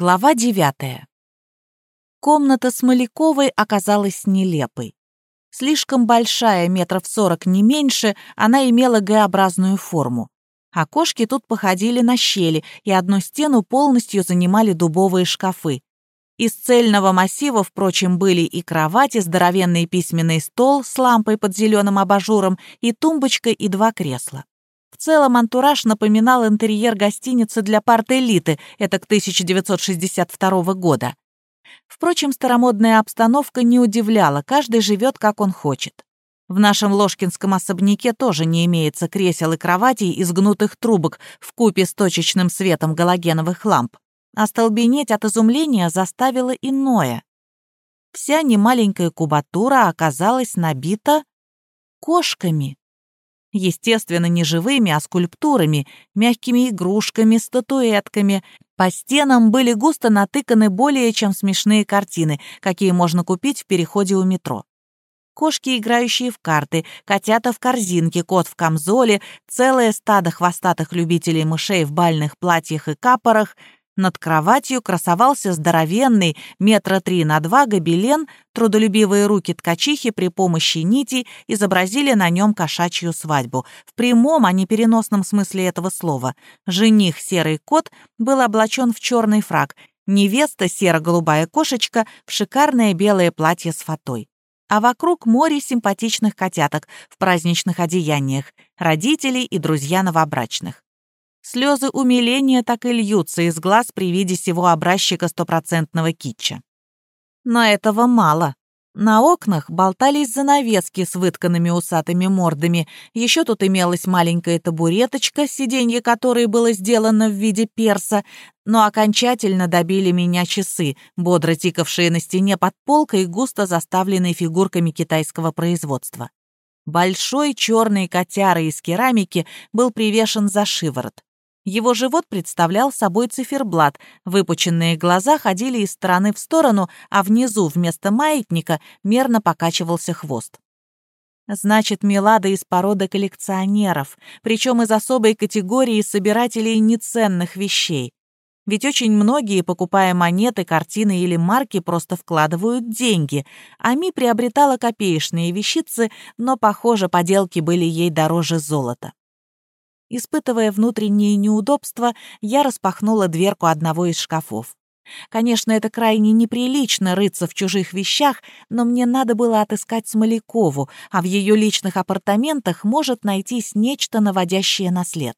Глава девятая. Комната Смоляковой оказалась нелепой. Слишком большая, метров сорок не меньше, она имела Г-образную форму. Окошки тут походили на щели, и одну стену полностью занимали дубовые шкафы. Из цельного массива, впрочем, были и кровать, и здоровенный письменный стол с лампой под зеленым абажуром, и тумбочка, и два кресла. В целом антураж напоминал интерьер гостиницы для парт-элиты, это к 1962 года. Впрочем, старомодная обстановка не удивляла, каждый живет, как он хочет. В нашем ложкинском особняке тоже не имеется кресел и кроватей из гнутых трубок в купе с точечным светом галогеновых ламп. Остолбенеть от изумления заставило иное. Вся немаленькая кубатура оказалась набита кошками. Естественно, не живыми, а скульптурами, мягкими игрушками, статуэтками. По стенам были густо натыканы более чем смешные картины, какие можно купить в переходе у метро. Кошки, играющие в карты, котята в корзинке, кот в камзоле, целое стадо хвостатых любителей мышей в бальных платьях и капорах — над кроватью красовался здоровенный, метра три на два гобелен, трудолюбивые руки ткачихи при помощи нити изобразили на нем кошачью свадьбу. В прямом, а не переносном смысле этого слова. Жених, серый кот, был облачен в черный фраг, невеста, серо-голубая кошечка, в шикарное белое платье с фатой а вокруг море симпатичных котяток в праздничных одеяниях, родителей и друзья новобрачных. Слезы умиления так и льются из глаз при виде сего образчика стопроцентного китча. Но этого мало. На окнах болтались занавески с вытканными усатыми мордами. Еще тут имелась маленькая табуреточка, сиденье которой было сделано в виде перса, но окончательно добили меня часы, бодро тикавшие на стене под полкой, густо заставленной фигурками китайского производства. Большой черный котяра из керамики был привешен за шиворот. Его живот представлял собой циферблат, выпученные глаза ходили из стороны в сторону, а внизу вместо маятника мерно покачивался хвост. Значит, Милада из породы коллекционеров, причем из особой категории собирателей неценных вещей. Ведь очень многие, покупая монеты, картины или марки, просто вкладывают деньги. А Ми приобретала копеечные вещицы, но, похоже, поделки были ей дороже золота. Испытывая внутренние неудобства, я распахнула дверку одного из шкафов. Конечно, это крайне неприлично рыться в чужих вещах, но мне надо было отыскать Смолякову, а в ее личных апартаментах может найтись нечто, наводящее на след.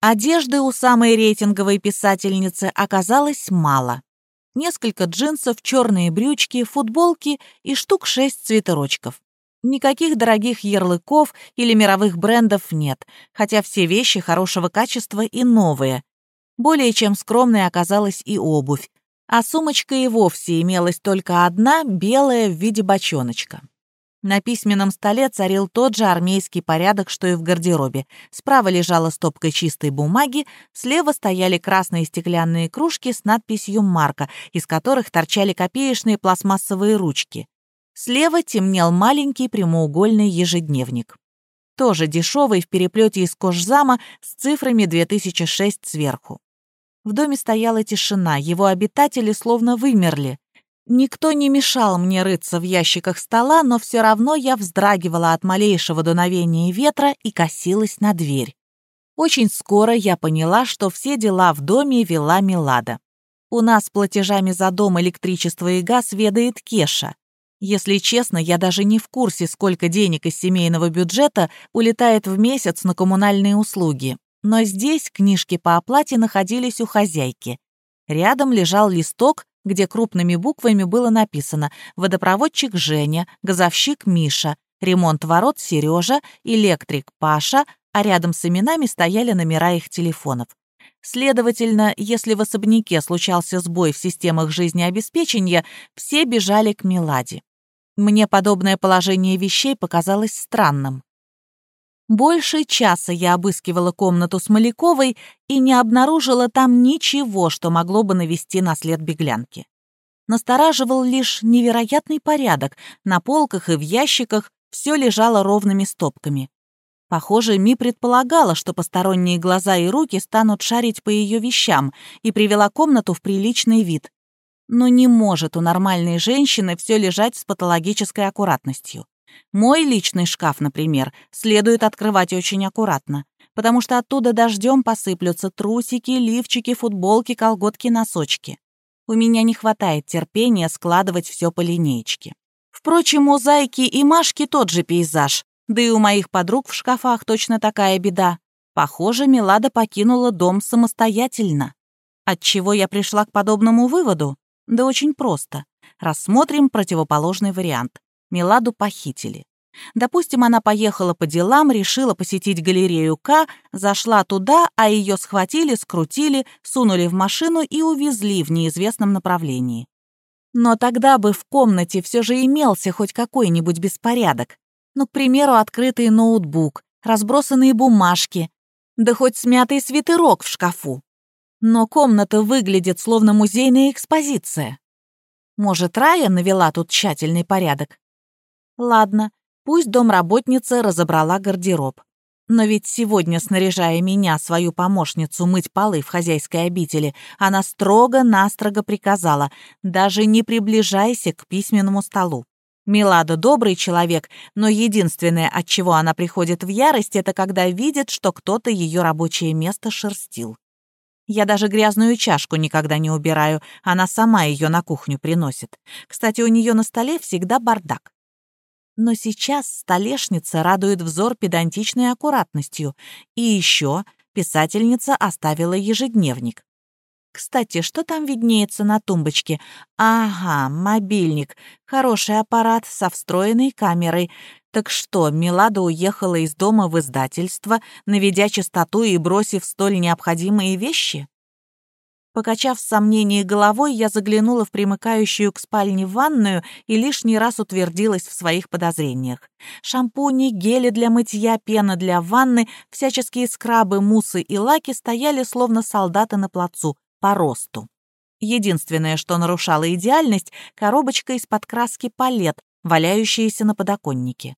Одежды у самой рейтинговой писательницы оказалось мало. Несколько джинсов, черные брючки, футболки и штук шесть свитерочков. Никаких дорогих ярлыков или мировых брендов нет, хотя все вещи хорошего качества и новые. Более чем скромной оказалась и обувь, а сумочка и вовсе имелась только одна, белая в виде бочоночка. На письменном столе царил тот же армейский порядок, что и в гардеробе. Справа лежала стопка чистой бумаги, слева стояли красные стеклянные кружки с надписью «Марка», из которых торчали копеечные пластмассовые ручки. Слева темнел маленький прямоугольный ежедневник. Тоже дешевый в переплете из кожзама с цифрами 2006 сверху. В доме стояла тишина, его обитатели словно вымерли. Никто не мешал мне рыться в ящиках стола, но все равно я вздрагивала от малейшего дуновения ветра и косилась на дверь. Очень скоро я поняла, что все дела в доме вела Милада. У нас платежами за дом, электричество и газ ведает Кеша. Если честно, я даже не в курсе, сколько денег из семейного бюджета улетает в месяц на коммунальные услуги. Но здесь книжки по оплате находились у хозяйки. Рядом лежал листок, где крупными буквами было написано «Водопроводчик Женя», «Газовщик Миша», «Ремонт ворот Сережа», «Электрик Паша», а рядом с именами стояли номера их телефонов. Следовательно, если в особняке случался сбой в системах жизнеобеспечения, все бежали к Меладе. Мне подобное положение вещей показалось странным. Больше часа я обыскивала комнату Смоляковой и не обнаружила там ничего, что могло бы навести на след беглянки. Настораживал лишь невероятный порядок. На полках и в ящиках все лежало ровными стопками. Похоже, Ми предполагала, что посторонние глаза и руки станут шарить по ее вещам, и привела комнату в приличный вид. Но не может у нормальной женщины все лежать с патологической аккуратностью. Мой личный шкаф, например, следует открывать очень аккуратно, потому что оттуда дождем посыплются трусики, лифчики, футболки, колготки, носочки. У меня не хватает терпения складывать все по линеечке. Впрочем, у Зайки и Машки тот же пейзаж. Да и у моих подруг в шкафах точно такая беда. Похоже, Милада покинула дом самостоятельно. Отчего я пришла к подобному выводу? Да очень просто. Рассмотрим противоположный вариант. Миладу похитили. Допустим, она поехала по делам, решила посетить галерею К, зашла туда, а ее схватили, скрутили, сунули в машину и увезли в неизвестном направлении. Но тогда бы в комнате все же имелся хоть какой-нибудь беспорядок. Ну, к примеру, открытый ноутбук, разбросанные бумажки, да хоть смятый свитерок в шкафу. Но комната выглядит словно музейная экспозиция. Может, Рая навела тут тщательный порядок? Ладно, пусть домработница разобрала гардероб. Но ведь сегодня, снаряжая меня, свою помощницу, мыть полы в хозяйской обители, она строго-настрого приказала «даже не приближайся к письменному столу». Милада добрый человек, но единственное, от чего она приходит в ярость, это когда видит, что кто-то ее рабочее место шерстил. Я даже грязную чашку никогда не убираю, она сама ее на кухню приносит. Кстати, у нее на столе всегда бардак. Но сейчас столешница радует взор педантичной аккуратностью. И еще писательница оставила ежедневник. Кстати, что там виднеется на тумбочке? Ага, мобильник. Хороший аппарат со встроенной камерой. Так что, Милада уехала из дома в издательство, наведя чистоту и бросив столь необходимые вещи? Покачав в сомнении головой, я заглянула в примыкающую к спальне ванную и лишний раз утвердилась в своих подозрениях. Шампуни, гели для мытья, пена для ванны, всяческие скрабы, мусы и лаки стояли словно солдаты на плацу, по росту. Единственное, что нарушало идеальность — коробочка из-под краски палет, валяющаяся на подоконнике.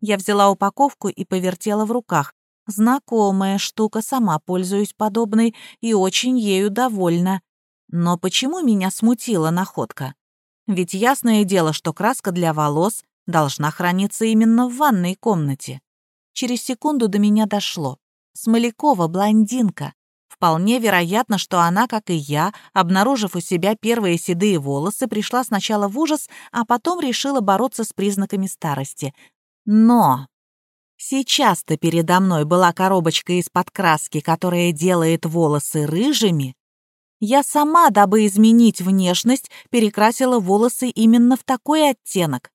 Я взяла упаковку и повертела в руках, Знакомая штука, сама пользуюсь подобной и очень ею довольна. Но почему меня смутила находка? Ведь ясное дело, что краска для волос должна храниться именно в ванной комнате. Через секунду до меня дошло. Смолякова блондинка. Вполне вероятно, что она, как и я, обнаружив у себя первые седые волосы, пришла сначала в ужас, а потом решила бороться с признаками старости. Но Сейчас-то передо мной была коробочка из-под краски, которая делает волосы рыжими. Я сама, дабы изменить внешность, перекрасила волосы именно в такой оттенок.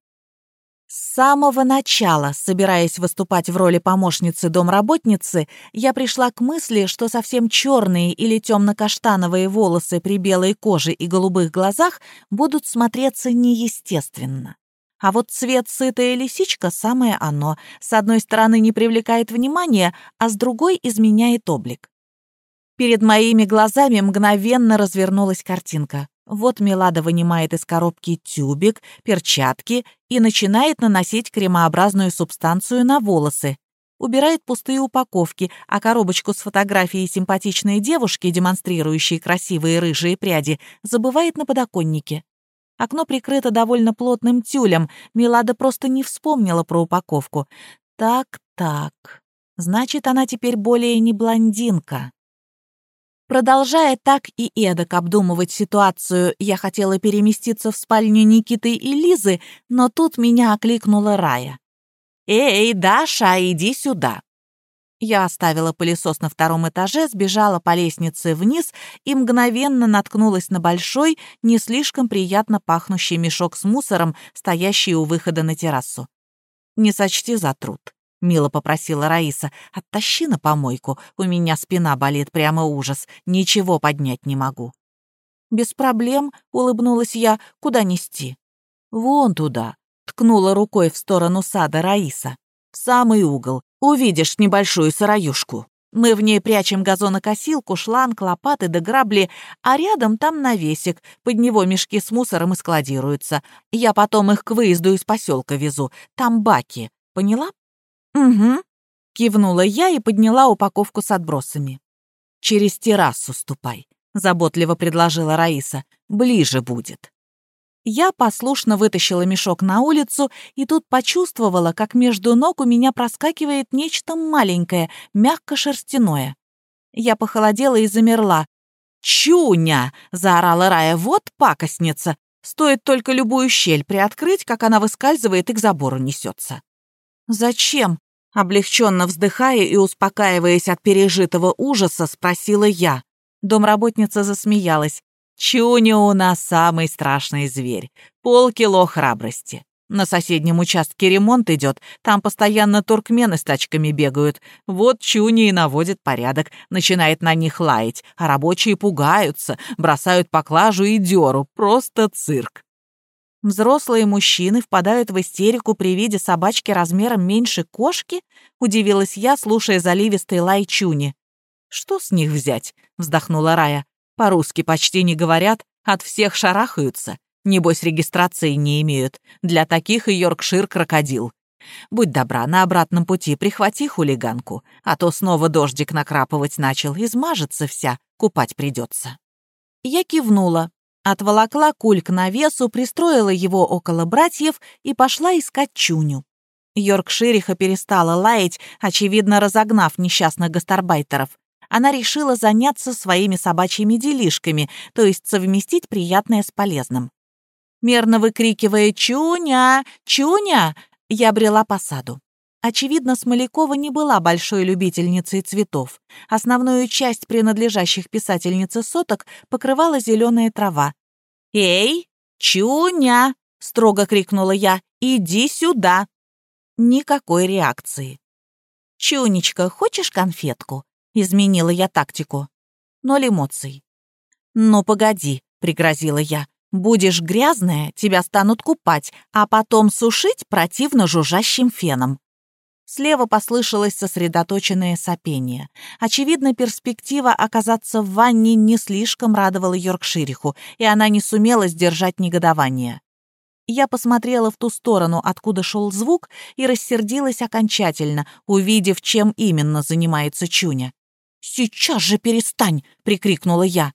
С самого начала, собираясь выступать в роли помощницы домработницы, я пришла к мысли, что совсем черные или темно-каштановые волосы при белой коже и голубых глазах будут смотреться неестественно. А вот цвет сытая лисичка — самое оно. С одной стороны не привлекает внимания, а с другой изменяет облик. Перед моими глазами мгновенно развернулась картинка. Вот Милада вынимает из коробки тюбик, перчатки и начинает наносить кремообразную субстанцию на волосы. Убирает пустые упаковки, а коробочку с фотографией симпатичной девушки, демонстрирующей красивые рыжие пряди, забывает на подоконнике. Окно прикрыто довольно плотным тюлем. Милада просто не вспомнила про упаковку. Так-так. Значит, она теперь более не блондинка. Продолжая так и эдак обдумывать ситуацию, я хотела переместиться в спальню Никиты и Лизы, но тут меня окликнула Рая. «Эй, Даша, иди сюда!» Я оставила пылесос на втором этаже, сбежала по лестнице вниз и мгновенно наткнулась на большой, не слишком приятно пахнущий мешок с мусором, стоящий у выхода на террасу. «Не сочти за труд», — мило попросила Раиса. «Оттащи на помойку, у меня спина болит, прямо ужас, ничего поднять не могу». «Без проблем», — улыбнулась я, — «куда нести?» «Вон туда», — ткнула рукой в сторону сада Раиса. «В самый угол, Увидишь небольшую сыроюшку. Мы в ней прячем газонокосилку, шланг, лопаты да грабли, а рядом там навесик, под него мешки с мусором и складируются. Я потом их к выезду из поселка везу, там баки. Поняла? Угу. Кивнула я и подняла упаковку с отбросами. «Через террасу ступай», — заботливо предложила Раиса. «Ближе будет». Я послушно вытащила мешок на улицу и тут почувствовала, как между ног у меня проскакивает нечто маленькое, мягко-шерстяное. Я похолодела и замерла. «Чуня!» — заорала Рая. «Вот пакостница! Стоит только любую щель приоткрыть, как она выскальзывает и к забору несется». «Зачем?» — облегченно вздыхая и успокаиваясь от пережитого ужаса, спросила я. Домработница засмеялась. «Чуня у нас самый страшный зверь. Полкило храбрости. На соседнем участке ремонт идет, там постоянно туркмены с тачками бегают. Вот Чуни и наводит порядок, начинает на них лаять, а рабочие пугаются, бросают поклажу и дёру. Просто цирк. Взрослые мужчины впадают в истерику при виде собачки размером меньше кошки? Удивилась я, слушая заливистый лай Чуни. «Что с них взять?» — вздохнула Рая. «По-русски почти не говорят, от всех шарахаются. Небось, регистрации не имеют. Для таких и Йоркшир крокодил. Будь добра, на обратном пути прихвати хулиганку, а то снова дождик накрапывать начал, измажется вся, купать придется. Я кивнула, отволокла куль к навесу, пристроила его около братьев и пошла искать Чуню. Йоркшириха перестала лаять, очевидно, разогнав несчастных гастарбайтеров. Она решила заняться своими собачьими делишками, то есть совместить приятное с полезным. Мерно выкрикивая «Чуня! Чуня!», я брела по саду. Очевидно, Смолякова не была большой любительницей цветов. Основную часть принадлежащих писательнице соток покрывала зеленая трава. «Эй, Чуня!» — строго крикнула я. «Иди сюда!» Никакой реакции. «Чунечка, хочешь конфетку?» — изменила я тактику. Ноль эмоций. «Ну, погоди», — пригрозила я. Будешь грязная, тебя станут купать, а потом сушить противно жужжащим феном». Слева послышалось сосредоточенное сопение. Очевидно, перспектива оказаться в ванне не слишком радовала Йоркшириху, и она не сумела сдержать негодование. Я посмотрела в ту сторону, откуда шел звук, и рассердилась окончательно, увидев, чем именно занимается Чуня. «Сейчас же перестань!» — прикрикнула я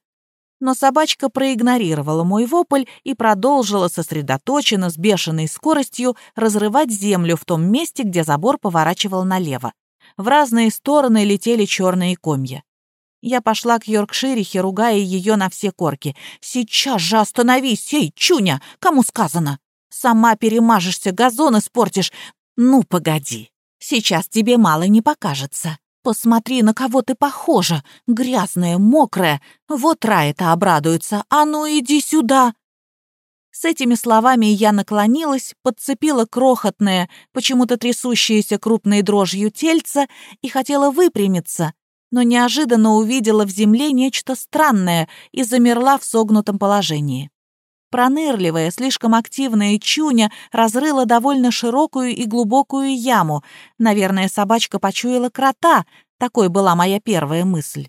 но собачка проигнорировала мой вопль и продолжила сосредоточенно, с бешеной скоростью, разрывать землю в том месте, где забор поворачивал налево. В разные стороны летели черные комья. Я пошла к Йоркширихе, ругая ее на все корки. «Сейчас же остановись! Эй, Чуня! Кому сказано? Сама перемажешься, газон испортишь! Ну, погоди! Сейчас тебе мало не покажется!» «Посмотри, на кого ты похожа! Грязная, мокрая! Вот Рая-то обрадуется! А ну, иди сюда!» С этими словами я наклонилась, подцепила крохотное, почему-то трясущееся крупной дрожью тельце и хотела выпрямиться, но неожиданно увидела в земле нечто странное и замерла в согнутом положении. Пронырливая, слишком активная чуня разрыла довольно широкую и глубокую яму. Наверное, собачка почуяла крота, такой была моя первая мысль.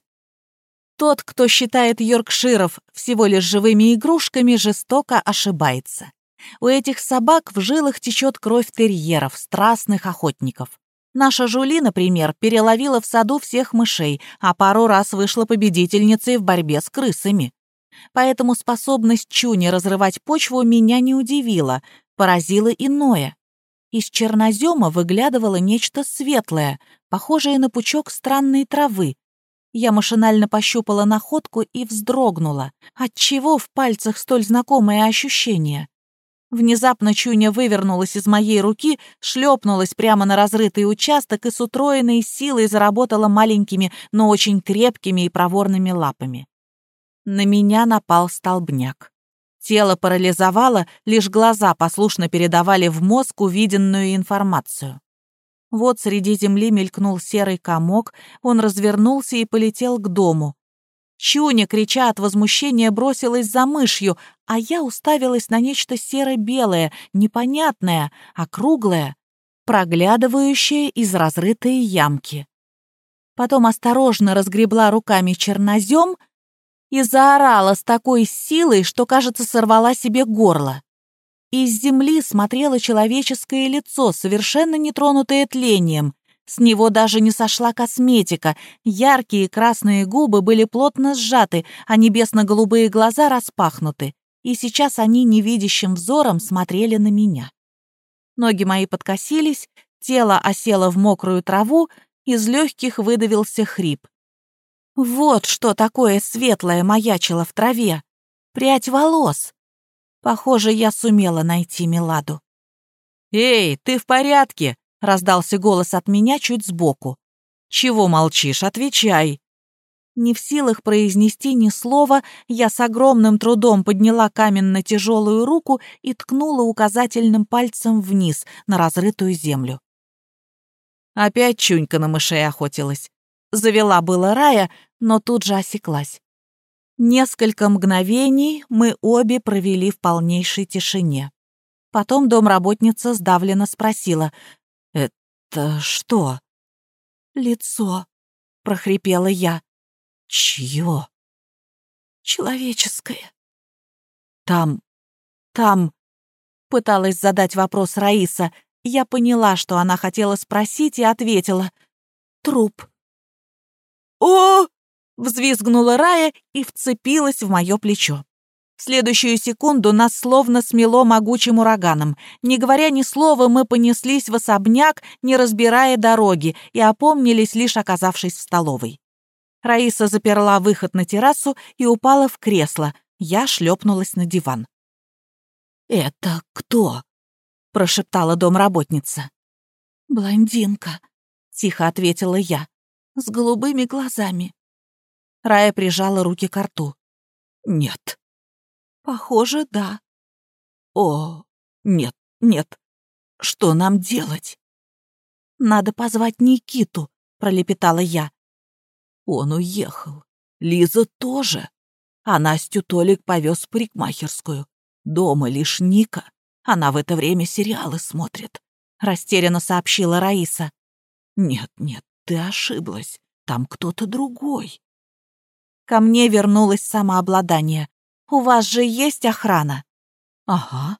Тот, кто считает йоркширов всего лишь живыми игрушками, жестоко ошибается. У этих собак в жилах течет кровь терьеров, страстных охотников. Наша Жули, например, переловила в саду всех мышей, а пару раз вышла победительницей в борьбе с крысами. Поэтому способность Чуни разрывать почву меня не удивила, поразило иное. Из чернозема выглядывало нечто светлое, похожее на пучок странной травы. Я машинально пощупала находку и вздрогнула. Отчего в пальцах столь знакомое ощущение? Внезапно Чуня вывернулась из моей руки, шлепнулась прямо на разрытый участок и с утроенной силой заработала маленькими, но очень крепкими и проворными лапами. На меня напал столбняк. Тело парализовало, лишь глаза послушно передавали в мозг увиденную информацию. Вот среди земли мелькнул серый комок, он развернулся и полетел к дому. Чуня, крича от возмущения, бросилась за мышью, а я уставилась на нечто серо-белое, непонятное, округлое, проглядывающее из разрытой ямки. Потом осторожно разгребла руками чернозем — и заорала с такой силой, что, кажется, сорвала себе горло. Из земли смотрело человеческое лицо, совершенно не тронутое тлением. С него даже не сошла косметика. Яркие красные губы были плотно сжаты, а небесно-голубые глаза распахнуты. И сейчас они невидящим взором смотрели на меня. Ноги мои подкосились, тело осело в мокрую траву, из легких выдавился хрип. Вот что такое светлое маячило в траве. Прядь волос. Похоже, я сумела найти Меладу. «Эй, ты в порядке?» — раздался голос от меня чуть сбоку. «Чего молчишь? Отвечай!» Не в силах произнести ни слова, я с огромным трудом подняла каменно-тяжелую руку и ткнула указательным пальцем вниз на разрытую землю. Опять чунька на мышей охотилась. Завела было Рая, но тут же осеклась. Несколько мгновений мы обе провели в полнейшей тишине. Потом домработница сдавленно спросила. «Это что?» «Лицо», — прохрипела я. «Чье?» «Человеческое». «Там... там...» — пыталась задать вопрос Раиса. Я поняла, что она хотела спросить, и ответила. «Труп». «О!» — взвизгнула Рая и вцепилась в мое плечо. В следующую секунду нас словно смело могучим ураганом. Не говоря ни слова, мы понеслись в особняк, не разбирая дороги, и опомнились, лишь оказавшись в столовой. Раиса заперла выход на террасу и упала в кресло. Я шлепнулась на диван. «Это кто?» — прошептала домработница. «Блондинка», — тихо ответила я, — «с голубыми глазами». Рая прижала руки к рту. «Нет», Похоже, да. О, нет, нет. Что нам делать? Надо позвать Никиту, пролепетала я. Он уехал. Лиза тоже. А Настю Толик повез в парикмахерскую. Дома лишь Ника. Она в это время сериалы смотрит. Растерянно сообщила Раиса. Нет, нет, ты ошиблась. Там кто-то другой. Ко мне вернулось самообладание. У вас же есть охрана?» «Ага».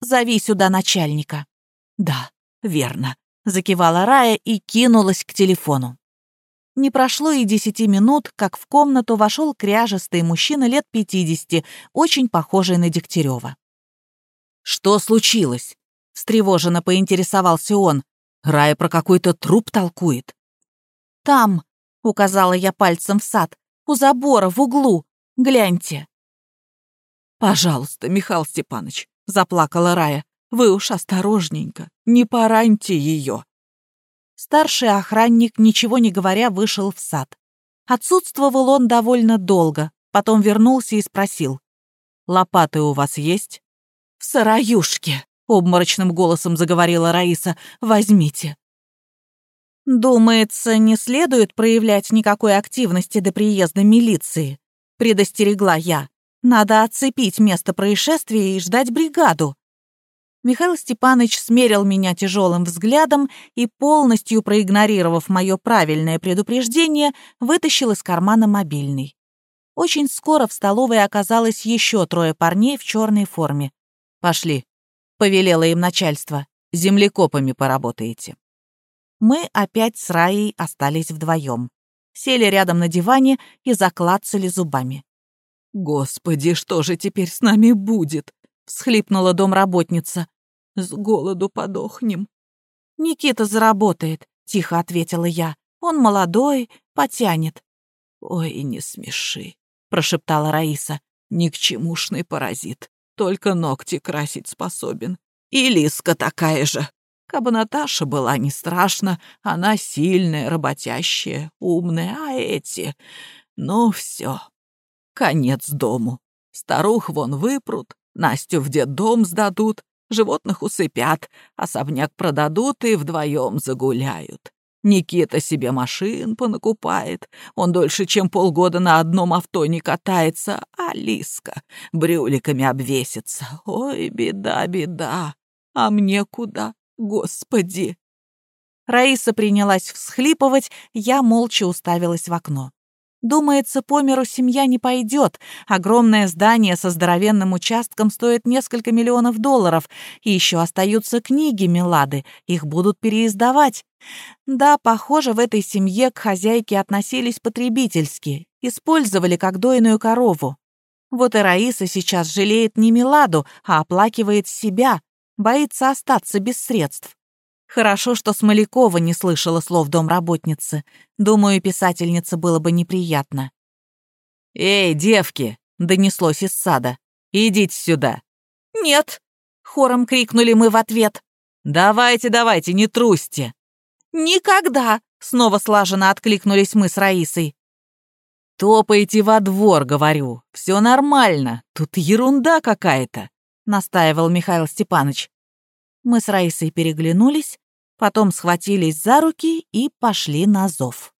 «Зови сюда начальника». «Да, верно», — закивала Рая и кинулась к телефону. Не прошло и десяти минут, как в комнату вошел кряжестый мужчина лет пятидесяти, очень похожий на Дегтярева. «Что случилось?» — встревоженно поинтересовался он. «Рая про какой-то труп толкует». «Там», — указала я пальцем в сад, — «у забора, в углу. Гляньте». «Пожалуйста, Михаил Степанович», — заплакала Рая, — «вы уж осторожненько, не пораньте ее». Старший охранник, ничего не говоря, вышел в сад. Отсутствовал он довольно долго, потом вернулся и спросил. «Лопаты у вас есть?» «В сыроюшке», — обморочным голосом заговорила Раиса. «Возьмите». «Думается, не следует проявлять никакой активности до приезда милиции», — предостерегла я. Надо оцепить место происшествия и ждать бригаду. Михаил Степанович смерил меня тяжелым взглядом и, полностью проигнорировав мое правильное предупреждение, вытащил из кармана мобильный. Очень скоро в столовой оказалось еще трое парней в черной форме. «Пошли», — повелело им начальство, — «землекопами поработаете». Мы опять с Раей остались вдвоем. Сели рядом на диване и заклацали зубами. «Господи, что же теперь с нами будет?» — всхлипнула домработница. «С голоду подохнем». «Никита заработает», — тихо ответила я. «Он молодой, потянет». «Ой, не смеши», — прошептала Раиса. «Никчемушный паразит. Только ногти красить способен. И Лиска такая же. Кабы Наташа была не страшна, она сильная, работящая, умная, а эти... Ну, все, Конец дому. Старух вон выпрут, Настю в детдом сдадут, животных усыпят, особняк продадут и вдвоем загуляют. Никита себе машин понакупает. Он дольше, чем полгода на одном авто не катается, а Лиска брюликами обвесится. Ой, беда, беда. А мне куда, господи? Раиса принялась всхлипывать, я молча уставилась в окно. Думается, по миру семья не пойдет. Огромное здание со здоровенным участком стоит несколько миллионов долларов. И еще остаются книги Милады. Их будут переиздавать. Да, похоже, в этой семье к хозяйке относились потребительски. Использовали как дойную корову. Вот и Раиса сейчас жалеет не Миладу, а оплакивает себя. Боится остаться без средств. Хорошо, что Смолякова не слышала слов домработницы. Думаю, писательнице было бы неприятно. «Эй, девки!» — донеслось из сада. «Идите сюда!» «Нет!» — хором крикнули мы в ответ. «Давайте, давайте, не трусьте!» «Никогда!» — снова слаженно откликнулись мы с Раисой. «Топайте во двор, говорю. Все нормально. Тут ерунда какая-то», — настаивал Михаил Степанович. Мы с Раисой переглянулись, потом схватились за руки и пошли на зов.